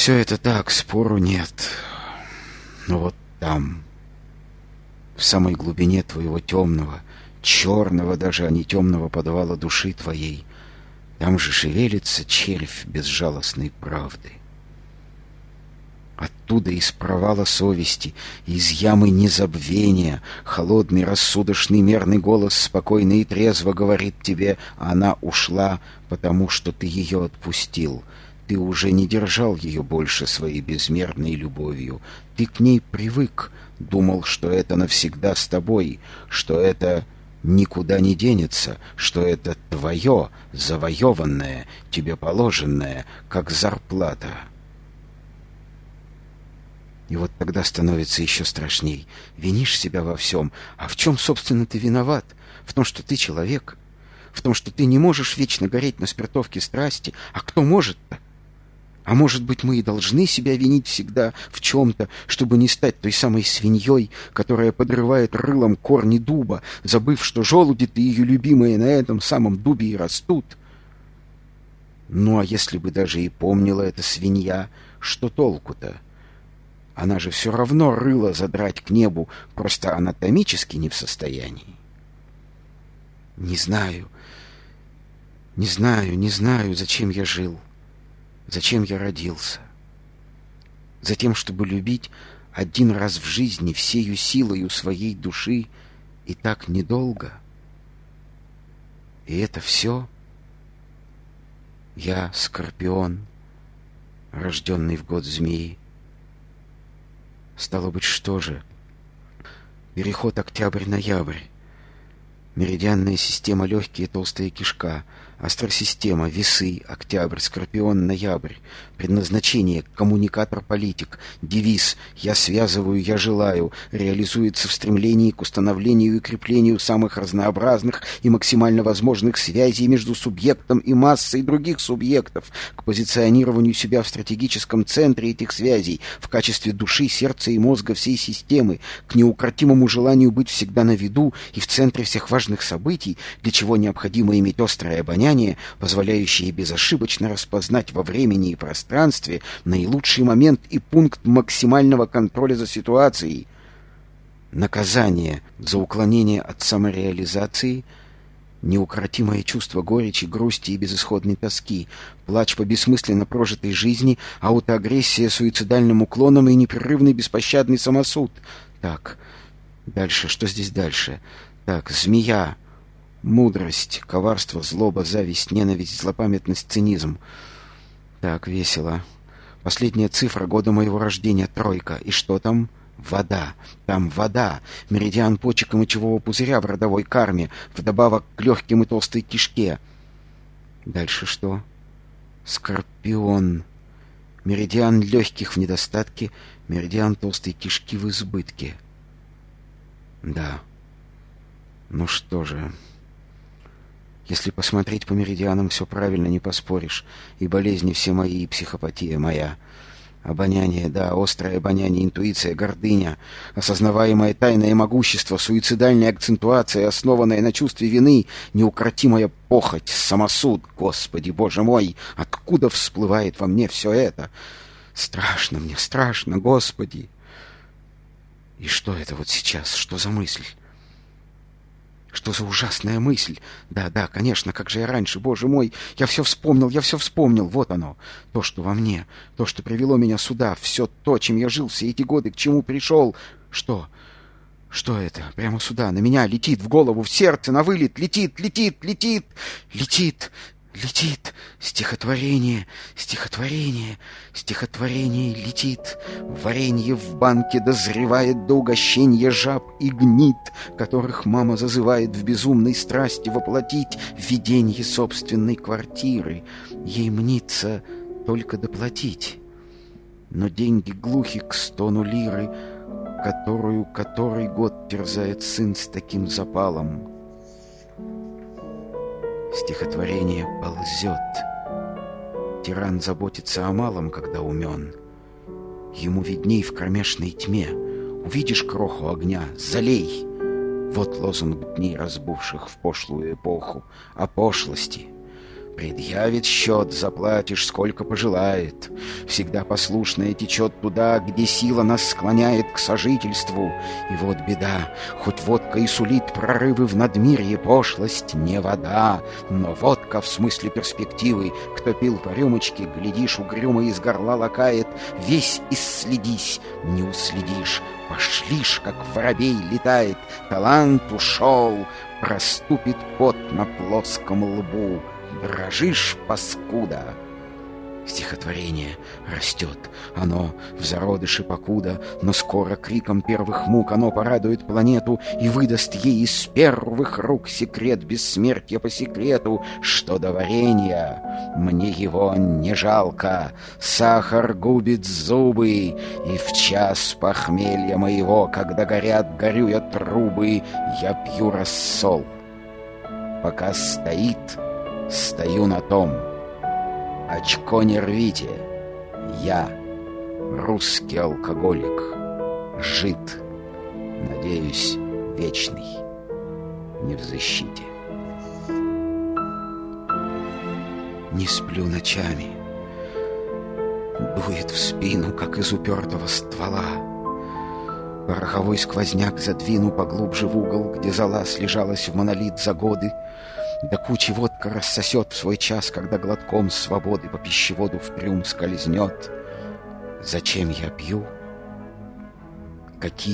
все это так, спору нет. Но вот там, в самой глубине твоего темного, черного даже, а не темного подвала души твоей, там же шевелится червь безжалостной правды. Оттуда из провала совести, из ямы незабвения, холодный, рассудочный, мерный голос спокойно и трезво говорит тебе, она ушла, потому что ты ее отпустил. Ты уже не держал ее больше своей безмерной любовью. Ты к ней привык, думал, что это навсегда с тобой, что это никуда не денется, что это твое, завоеванное, тебе положенное, как зарплата. И вот тогда становится еще страшней. Винишь себя во всем. А в чем, собственно, ты виноват? В том, что ты человек. В том, что ты не можешь вечно гореть на спиртовке страсти. А кто может-то? А может быть, мы и должны себя винить всегда в чем-то, чтобы не стать той самой свиньей, которая подрывает рылом корни дуба, забыв, что желуди-то ее любимые на этом самом дубе и растут. Ну, а если бы даже и помнила эта свинья, что толку-то? Она же все равно рыло задрать к небу, просто анатомически не в состоянии. Не знаю, не знаю, не знаю, зачем я жил, зачем я родился. Затем, чтобы любить один раз в жизни всею силою своей души и так недолго. И это все я, Скорпион, рожденный в год змеи, Стало быть, что же? Переход октябрь-ноябрь. Меридианная система легкие толстая кишка — Астросистема, весы, октябрь, скорпион, ноябрь. Предназначение, коммуникатор-политик. Девиз «Я связываю, я желаю» реализуется в стремлении к установлению и креплению самых разнообразных и максимально возможных связей между субъектом и массой других субъектов, к позиционированию себя в стратегическом центре этих связей, в качестве души, сердца и мозга всей системы, к неукротимому желанию быть всегда на виду и в центре всех важных событий, для чего необходимо иметь острое обоняние, обоняние, позволяющее безошибочно распознать во времени и пространстве наилучший момент и пункт максимального контроля за ситуацией. Наказание за уклонение от самореализации — Неукротимое чувство горечи, грусти и безысходной тоски, плач по бессмысленно прожитой жизни, аутоагрессия суицидальным уклоном и непрерывный беспощадный самосуд. Так, дальше, что здесь дальше? Так, змея, Мудрость, коварство, злоба, зависть, ненависть, злопамятность, цинизм. Так, весело. Последняя цифра года моего рождения — тройка. И что там? Вода. Там вода. Меридиан почек и мочевого пузыря в родовой карме, вдобавок к легким и толстой кишке. Дальше что? Скорпион. Меридиан легких в недостатке, меридиан толстой кишки в избытке. Да. Ну что же... Если посмотреть по меридианам, все правильно, не поспоришь. И болезни все мои, и психопатия моя. Обоняние, да, острое обоняние, интуиция, гордыня, осознаваемое тайное могущество, суицидальная акцентуация, основанная на чувстве вины, неукротимая похоть, самосуд. Господи, Боже мой, откуда всплывает во мне все это? Страшно мне, страшно, Господи. И что это вот сейчас? Что за мысль? Что за ужасная мысль? Да, да, конечно, как же я раньше, боже мой, я все вспомнил, я все вспомнил, вот оно. То, что во мне, то, что привело меня сюда, все то, чем я жил все эти годы, к чему пришел. Что? Что это? Прямо сюда, на меня летит, в голову, в сердце, на вылет, летит, летит, летит, летит. Летит стихотворение, стихотворение, стихотворение летит. Варенье в банке дозревает до угощения жаб и гнит, которых мама зазывает в безумной страсти воплотить видение собственной квартиры. Ей мнится только доплатить. Но деньги глухи к стону лиры, которую который год терзает сын с таким запалом. Стихотворение ползет. Тиран заботится о малом, когда умен. Ему видней в кромешной тьме. Увидишь кроху огня — залей. Вот лозунг дней, разбувших в пошлую эпоху, о пошлости. Предъявит счет, заплатишь, сколько пожелает. Всегда послушная течет туда, где сила нас склоняет к сожительству. И вот беда, хоть водка и сулит прорывы в надмирье, пошлость не вода, но водка в смысле перспективы. Кто пил по рюмочке, глядишь, угрюмо из горла лакает, весь исследись, не уследишь, пошлишь, как воробей летает, талант ушел, проступит пот на плоском лбу — дрожишь, паскуда. Стихотворение растет, оно в зародыше покуда, но скоро криком первых мук оно порадует планету и выдаст ей из первых рук секрет бессмертия по секрету, что до варенья мне его не жалко, сахар губит зубы, и в час похмелья моего, когда горят, горю я трубы, я пью рассол. Пока стоит Стою на том. Очко не рвите. Я русский алкоголик. Жид. Надеюсь, вечный. Не в защите. Не сплю ночами. Дует в спину, как из упертого ствола. Пороховой сквозняк задвину поглубже в угол, где зала слежалась в монолит за годы, да кучи водка рассосет в свой час, когда глотком свободы по пищеводу в трюм скользнет. Зачем я пью? Какие